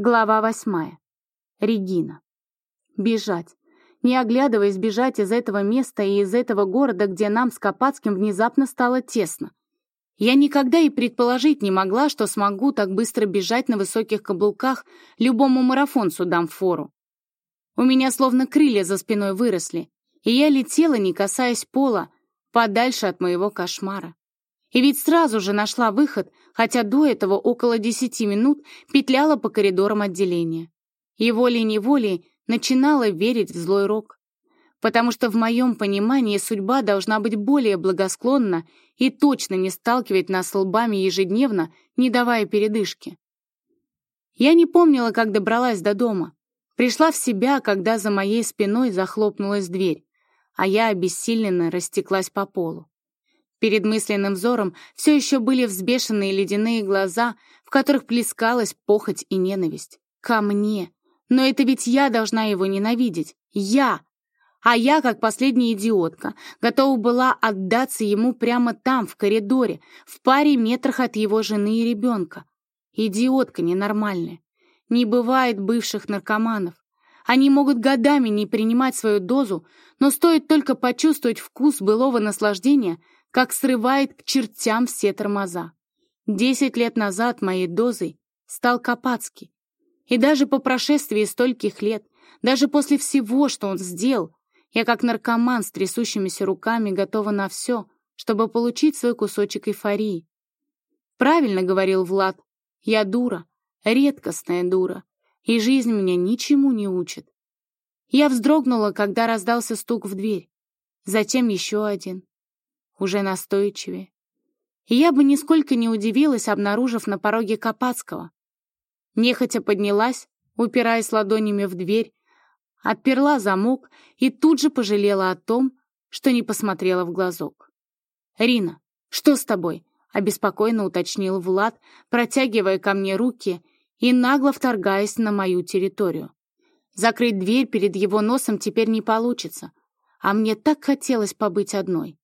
Глава восьмая. Регина. Бежать. Не оглядываясь, бежать из этого места и из этого города, где нам с Копацким внезапно стало тесно. Я никогда и предположить не могла, что смогу так быстро бежать на высоких каблуках, любому марафонцу дам фору. У меня словно крылья за спиной выросли, и я летела, не касаясь пола, подальше от моего кошмара. И ведь сразу же нашла выход, хотя до этого около десяти минут петляла по коридорам отделения. И волей-неволей начинала верить в злой рок. Потому что в моем понимании судьба должна быть более благосклонна и точно не сталкивать нас лбами ежедневно, не давая передышки. Я не помнила, как добралась до дома. Пришла в себя, когда за моей спиной захлопнулась дверь, а я обессиленно растеклась по полу. Перед мысленным взором все еще были взбешенные ледяные глаза, в которых плескалась похоть и ненависть. Ко мне. Но это ведь я должна его ненавидеть. Я. А я, как последняя идиотка, готова была отдаться ему прямо там, в коридоре, в паре метрах от его жены и ребенка. Идиотка ненормальная. Не бывает бывших наркоманов. Они могут годами не принимать свою дозу, но стоит только почувствовать вкус былого наслаждения — как срывает к чертям все тормоза. Десять лет назад моей дозой стал Капацкий. И даже по прошествии стольких лет, даже после всего, что он сделал, я как наркоман с трясущимися руками готова на все, чтобы получить свой кусочек эйфории. Правильно говорил Влад, я дура, редкостная дура, и жизнь меня ничему не учит. Я вздрогнула, когда раздался стук в дверь. Затем еще один уже настойчивее. И я бы нисколько не удивилась, обнаружив на пороге Капацкого. Нехотя поднялась, упираясь ладонями в дверь, отперла замок и тут же пожалела о том, что не посмотрела в глазок. «Рина, что с тобой?» — обеспокоенно уточнил Влад, протягивая ко мне руки и нагло вторгаясь на мою территорию. Закрыть дверь перед его носом теперь не получится, а мне так хотелось побыть одной.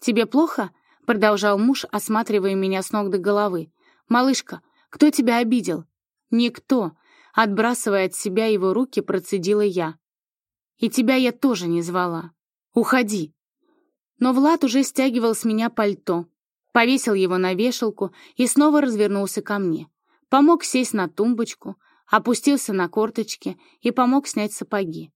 «Тебе плохо?» — продолжал муж, осматривая меня с ног до головы. «Малышка, кто тебя обидел?» «Никто», — отбрасывая от себя его руки, процедила я. «И тебя я тоже не звала. Уходи». Но Влад уже стягивал с меня пальто, повесил его на вешалку и снова развернулся ко мне. Помог сесть на тумбочку, опустился на корточки и помог снять сапоги.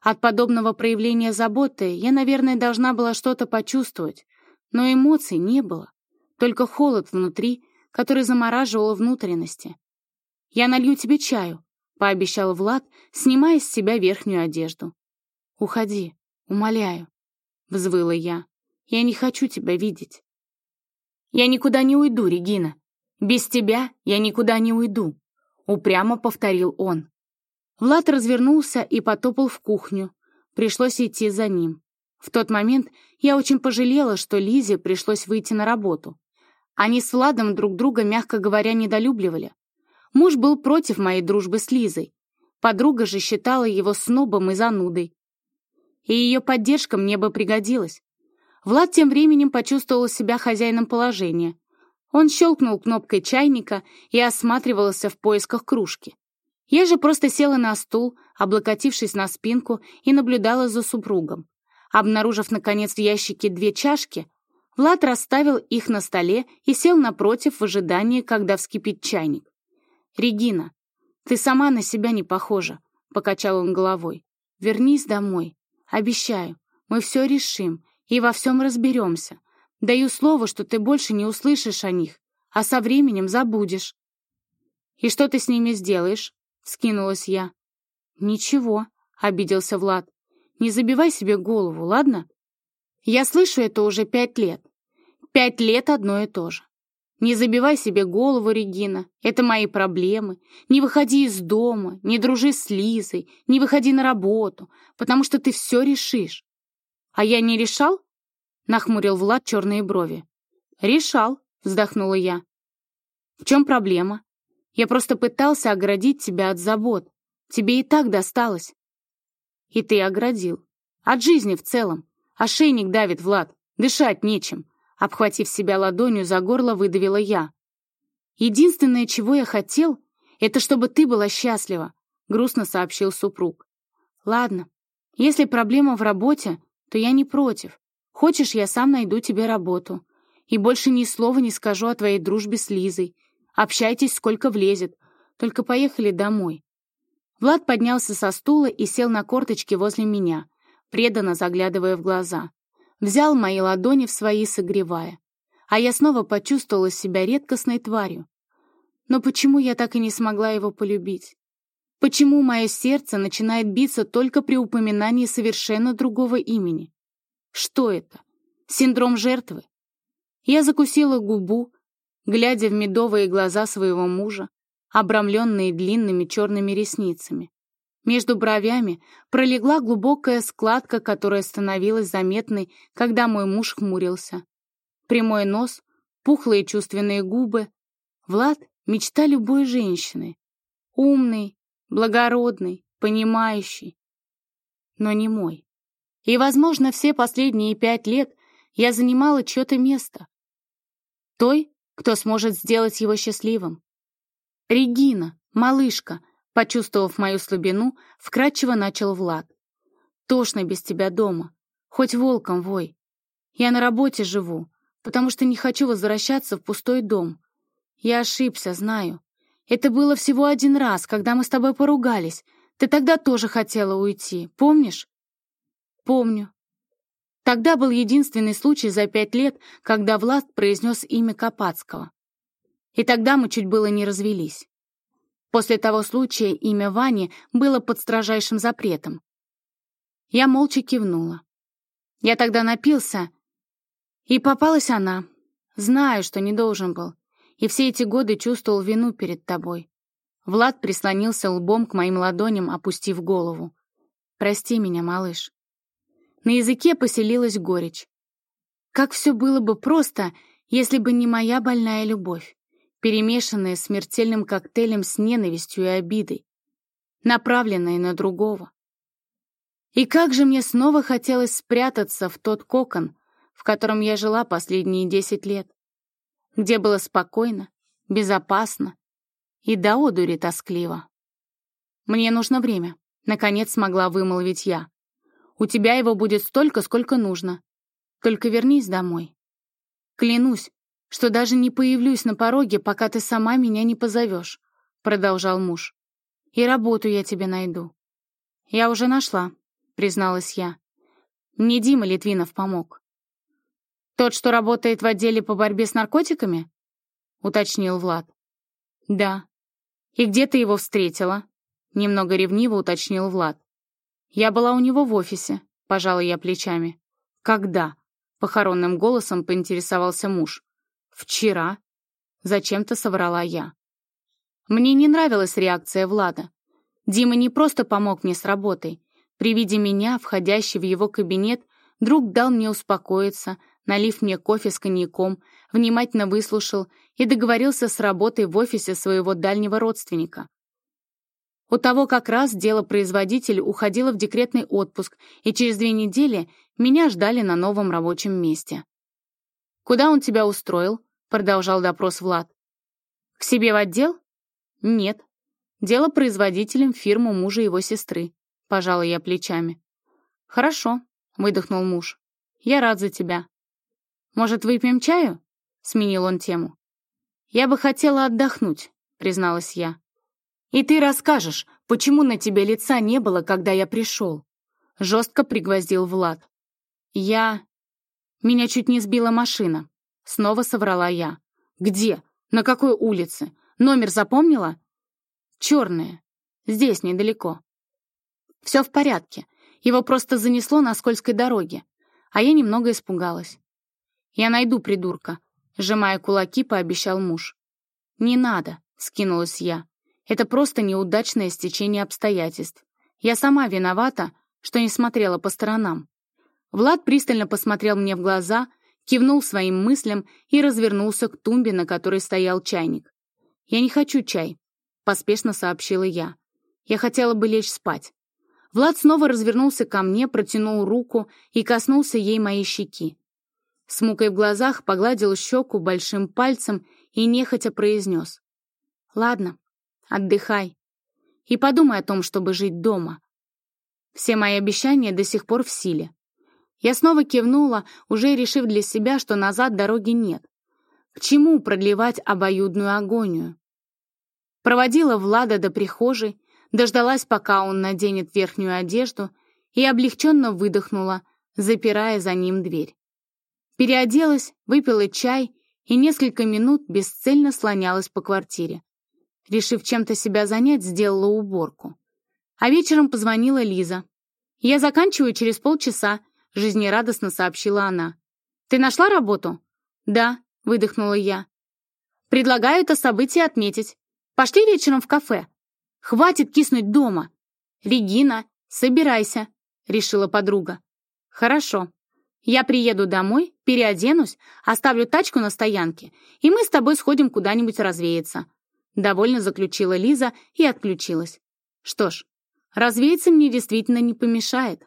От подобного проявления заботы я, наверное, должна была что-то почувствовать, но эмоций не было, только холод внутри, который замораживал внутренности. «Я налью тебе чаю», — пообещал Влад, снимая с себя верхнюю одежду. «Уходи, умоляю», — взвыла я. «Я не хочу тебя видеть». «Я никуда не уйду, Регина. Без тебя я никуда не уйду», — упрямо повторил он. Влад развернулся и потопал в кухню. Пришлось идти за ним. В тот момент я очень пожалела, что Лизе пришлось выйти на работу. Они с Владом друг друга, мягко говоря, недолюбливали. Муж был против моей дружбы с Лизой. Подруга же считала его снобом и занудой. И ее поддержка мне бы пригодилась. Влад тем временем почувствовал себя хозяином положения. Он щелкнул кнопкой чайника и осматривался в поисках кружки. Я же просто села на стул, облокотившись на спинку, и наблюдала за супругом. Обнаружив, наконец, в ящике две чашки, Влад расставил их на столе и сел напротив в ожидании, когда вскипит чайник. «Регина, ты сама на себя не похожа», — покачал он головой. «Вернись домой. Обещаю, мы все решим и во всем разберемся. Даю слово, что ты больше не услышишь о них, а со временем забудешь». «И что ты с ними сделаешь?» Скинулась я. «Ничего», — обиделся Влад. «Не забивай себе голову, ладно? Я слышу это уже пять лет. Пять лет одно и то же. Не забивай себе голову, Регина, это мои проблемы. Не выходи из дома, не дружи с Лизой, не выходи на работу, потому что ты все решишь. А я не решал? Нахмурил Влад черные брови. Решал, вздохнула я. В чем проблема? Я просто пытался оградить тебя от забот. Тебе и так досталось. И ты оградил. От жизни в целом. Ошейник давит, Влад. Дышать нечем. Обхватив себя ладонью за горло, выдавила я. Единственное, чего я хотел, Это чтобы ты была счастлива», — грустно сообщил супруг. «Ладно, если проблема в работе, то я не против. Хочешь, я сам найду тебе работу. И больше ни слова не скажу о твоей дружбе с Лизой. Общайтесь, сколько влезет. Только поехали домой». Влад поднялся со стула и сел на корточки возле меня, преданно заглядывая в глаза. Взял мои ладони в свои, согревая. А я снова почувствовала себя редкостной тварью. Но почему я так и не смогла его полюбить? Почему мое сердце начинает биться только при упоминании совершенно другого имени? Что это? Синдром жертвы? Я закусила губу, глядя в медовые глаза своего мужа, обрамленные длинными черными ресницами. Между бровями пролегла глубокая складка, которая становилась заметной, когда мой муж хмурился. Прямой нос, пухлые чувственные губы. Влад — мечта любой женщины. Умный, благородный, понимающий, но не мой. И, возможно, все последние пять лет я занимала чье-то место. Той, кто сможет сделать его счастливым. Регина, малышка, почувствовав мою слабину, вкратчиво начал Влад. Тошно без тебя дома, хоть волком вой. Я на работе живу, потому что не хочу возвращаться в пустой дом. Я ошибся, знаю. Это было всего один раз, когда мы с тобой поругались. Ты тогда тоже хотела уйти, помнишь? Помню. Тогда был единственный случай за пять лет, когда Влад произнес имя Капацкого. И тогда мы чуть было не развелись. После того случая имя Вани было под строжайшим запретом. Я молча кивнула. Я тогда напился, и попалась она. Знаю, что не должен был и все эти годы чувствовал вину перед тобой. Влад прислонился лбом к моим ладоням, опустив голову. «Прости меня, малыш». На языке поселилась горечь. Как все было бы просто, если бы не моя больная любовь, перемешанная смертельным коктейлем с ненавистью и обидой, направленная на другого. И как же мне снова хотелось спрятаться в тот кокон, в котором я жила последние десять лет где было спокойно, безопасно и до одури тоскливо. «Мне нужно время», — наконец смогла вымолвить я. «У тебя его будет столько, сколько нужно. Только вернись домой. Клянусь, что даже не появлюсь на пороге, пока ты сама меня не позовешь», — продолжал муж. «И работу я тебе найду». «Я уже нашла», — призналась я. Мне Дима Литвинов помог. «Тот, что работает в отделе по борьбе с наркотиками?» — уточнил Влад. «Да». «И где ты его встретила?» — немного ревниво уточнил Влад. «Я была у него в офисе», — пожала я плечами. «Когда?» — похоронным голосом поинтересовался муж. «Вчера». Зачем-то соврала я. Мне не нравилась реакция Влада. Дима не просто помог мне с работой. При виде меня, входящей в его кабинет, друг дал мне успокоиться, налив мне кофе с коньяком, внимательно выслушал и договорился с работой в офисе своего дальнего родственника. У того как раз дело-производитель уходило в декретный отпуск, и через две недели меня ждали на новом рабочем месте. «Куда он тебя устроил?» — продолжал допрос Влад. «К себе в отдел?» «Нет. Дело производителем фирму мужа его сестры», — пожала я плечами. «Хорошо», — выдохнул муж. «Я рад за тебя. «Может, выпьем чаю?» — сменил он тему. «Я бы хотела отдохнуть», — призналась я. «И ты расскажешь, почему на тебе лица не было, когда я пришел?» — жестко пригвоздил Влад. «Я...» «Меня чуть не сбила машина», — снова соврала я. «Где? На какой улице? Номер запомнила?» «Черная. Здесь, недалеко». «Все в порядке. Его просто занесло на скользкой дороге, а я немного испугалась. «Я найду придурка», — сжимая кулаки, пообещал муж. «Не надо», — скинулась я. «Это просто неудачное стечение обстоятельств. Я сама виновата, что не смотрела по сторонам». Влад пристально посмотрел мне в глаза, кивнул своим мыслям и развернулся к тумбе, на которой стоял чайник. «Я не хочу чай», — поспешно сообщила я. «Я хотела бы лечь спать». Влад снова развернулся ко мне, протянул руку и коснулся ей моей щеки. С мукой в глазах погладил щеку большим пальцем и нехотя произнес. «Ладно, Отдыхай. И подумай о том, чтобы жить дома. Все мои обещания до сих пор в силе. Я снова кивнула, уже решив для себя, что назад дороги нет. К чему продлевать обоюдную агонию? Проводила Влада до прихожей, дождалась, пока он наденет верхнюю одежду, и облегченно выдохнула, запирая за ним дверь. Переоделась, выпила чай и несколько минут бесцельно слонялась по квартире. Решив чем-то себя занять, сделала уборку. А вечером позвонила Лиза. «Я заканчиваю через полчаса», — жизнерадостно сообщила она. «Ты нашла работу?» «Да», — выдохнула я. «Предлагаю это событие отметить. Пошли вечером в кафе. Хватит киснуть дома. Регина, собирайся», — решила подруга. «Хорошо. Я приеду домой, переоденусь, оставлю тачку на стоянке, и мы с тобой сходим куда-нибудь развеяться», — довольно заключила Лиза и отключилась. «Что ж, развеяться мне действительно не помешает».